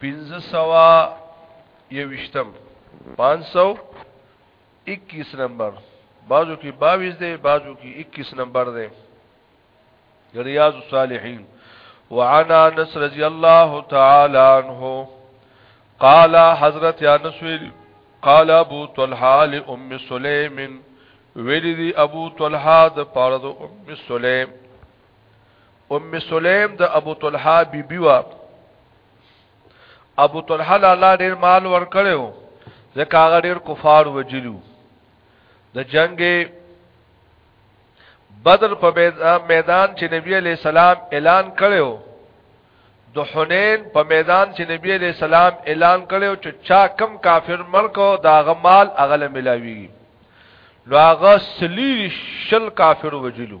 پنځه سوا یوشتم 521 نمبر بعضو کې 22 دی بعضو کې 21 نمبر دی ریاض الصالحین وعن انس رضی الله تعالی عنہ قال حضرت انس ویل قال ابو طلحه لام سلیم ویل دی ابو طلحه د پاره د ام سلیم ام سلیم د ابو طلحه بی بی وا ابو طلحه لاله ډیر مال ور کړو ځکه هغه ډیر کفار وجلو د جنگ بدر په میدان چې نبی علی سلام اعلان کړو د حنین په میدان چې نبی علی سلام اعلان کړو چې چا کم کافر ملکو دا غمال اغله ملاوی نو هغه سلی شل کافر وجلو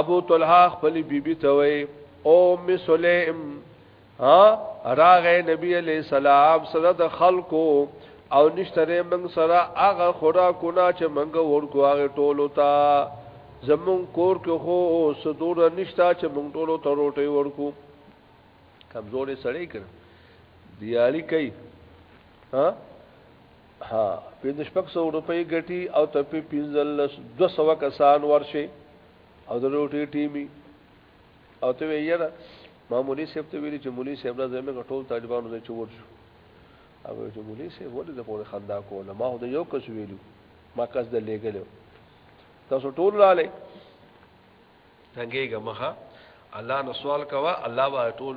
ابو طلحه خپل بیبي ته وای او ام سلیم ها راغه نبی علی السلام سره د خلکو او نشتره من سره هغه خوراکونه چې منګه ورکو هغه ټولو ته زمون کور کې خو صدور نشتا چې مونږ ټولو ته روټي ورکو کمزورې سړی کړ دیالي کوي ها ها پنځه شپږ سو روپۍ ګټي او ته په پنځلس دو سو کسان ورشي او د روټي ټیمي او ته ویره ما مولوی صاحب ته ویلي چې مولوی صاحب را زمي ټول طالبانو ته چور شو او چې مولوی صاحب ولې د پوره خندا کوله ما خو د یو کس ویلو ما کس د لګلو تاسو ټول لاله څنګهګه مخه الله نو سوال کوا الله با ټول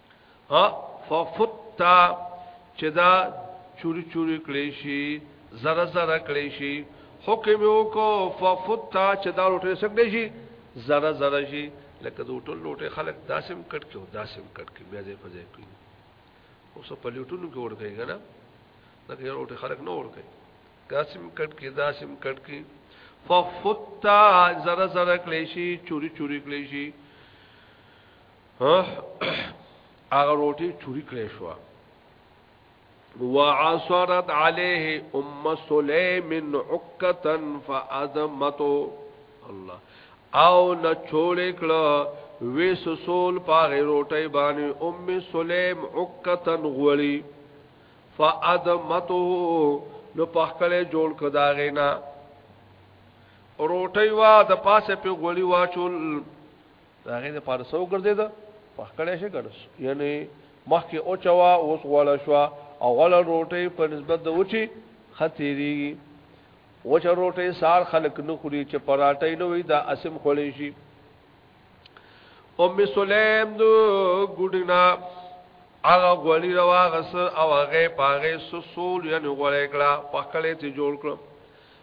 ها ففتا چې دا چوری چوری کړی شي زره زره کړی شي حکم یو کو ففتا چې دا روټه سکړی شي زره زره شي لکه د ټول لوټه خلک داسم کټ کې او داسم کټ کې بیا دې فزې کوي اوس په لوټونو کې ور کوي کنه دا یو لوټه خلک نه ور کوي داسم کټ کې داسم کټ کې ففتا زره زره کلیشي چوری چوری کلیشي هغه روټي چوری کړې شو وعصرت عليه ام سليم عقه فاذمته الله او نه چول کړه ویس سول پاغه روټي باندې ام سليم عقه غولي فاذمته نو پخکله جوړ کداغې نه روټي وا د پاسه په غولي واچول دا غي د پاره سو ګرځي دا پخکړې شي ګرځ یعنی مخکې او چوا اوس غوړه شو او غوړه روټي په نسبت د وچی خطيري وچ روټي سار خلق نه خوري چې پراټې نه وي دا اسم خولې شي ام سلیم دو ګډنا هغه غوړی رواغس او هغه پاغه سسول یعنی غوړې کړه پخکړې ته جوړ کړ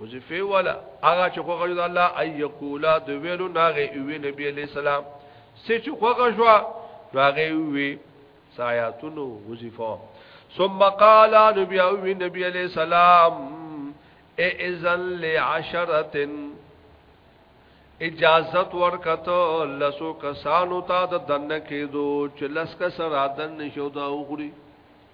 وظیفه ولا هغه چې خوغه جو الله اي یقولا د ویلو ناغه وی نبی عليه السلام سې چې خوغه شو ناغه وی سایاتونو وظیفه ثم قال نبی او نبی عليه السلام اذن لعشره اجازت ورکته لسو کسانو ته د دنه کېدو چې لس کس را دن شو دا وګړي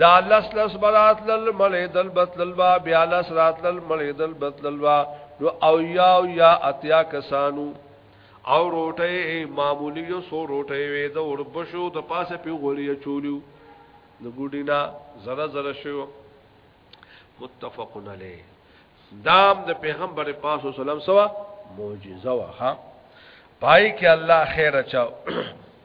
دا لس لس برات لل ملې دل بتل با بیا لس رات لل ملې دل بتل با نو او یا او یا اتیا کسانو او روټه معمولی یو سو روټه وې د اوربشو د پاسه پی غوړی چولیو د ګډینا زره زره شو متفقن علی دام د پیغمبر پاک صلی الله علیه وسلم سوا معجزه وه پای کې الله خیر چاو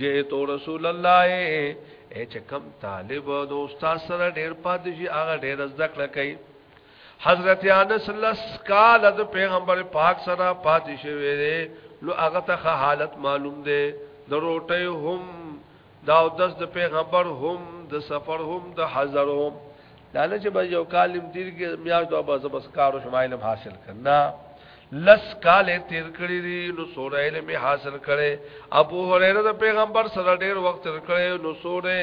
جئت رسول الله اے چې کم طالب د استاد سره ډیر پات شي هغه ډیر زده کړه کوي حضرت انس لس کال د پیغمبر پاک سره پات شي ویلې نو هغه ته حالت معلوم دی د روټي هم دا او دس د پیغمبر هم د سفر هم د حضر هم دا نه چې به یو کالم تیر کې میاش دوه بس بس کارو شمایلم حاصل کنا لس کال تیر کړی دی نو سوره علم حاصل کړي ابو هريره د پیغمبر سره ډیر وخت تیر کړي نو سوره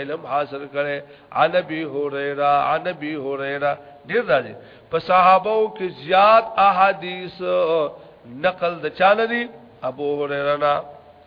علم حاصل کړي عن ابي هريره عن ابي هريره ډیر راځي په صحابو کې زیات احادیث نقل د چانه دي ابو هريره نه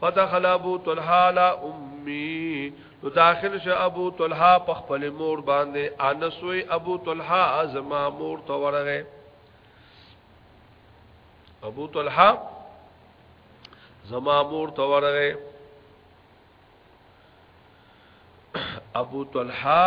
فدخل ابو طلحه على امي نو داخل شه ابو طلحه په خپل مور باندې انس وی ابو طلحه ازما مور ته ورغه ابو طلحه زما مور ته ورغه ابو طلحه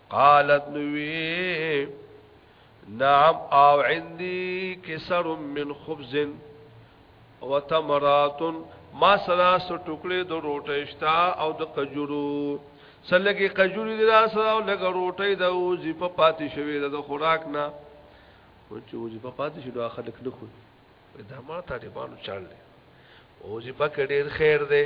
قالت نوی نعم او عندي كسر من خبز وتمرات ما سره سو ټوکړې د روټه شتا او د قجورو سلګي قجوري د راس او لګ روټه د اوزي په پاتې شوی د خوراک نه او چې اوزي په پاتې شوی د خلک نه خو دا ما طالبانو چاړل اوزي په کډیر خیر دی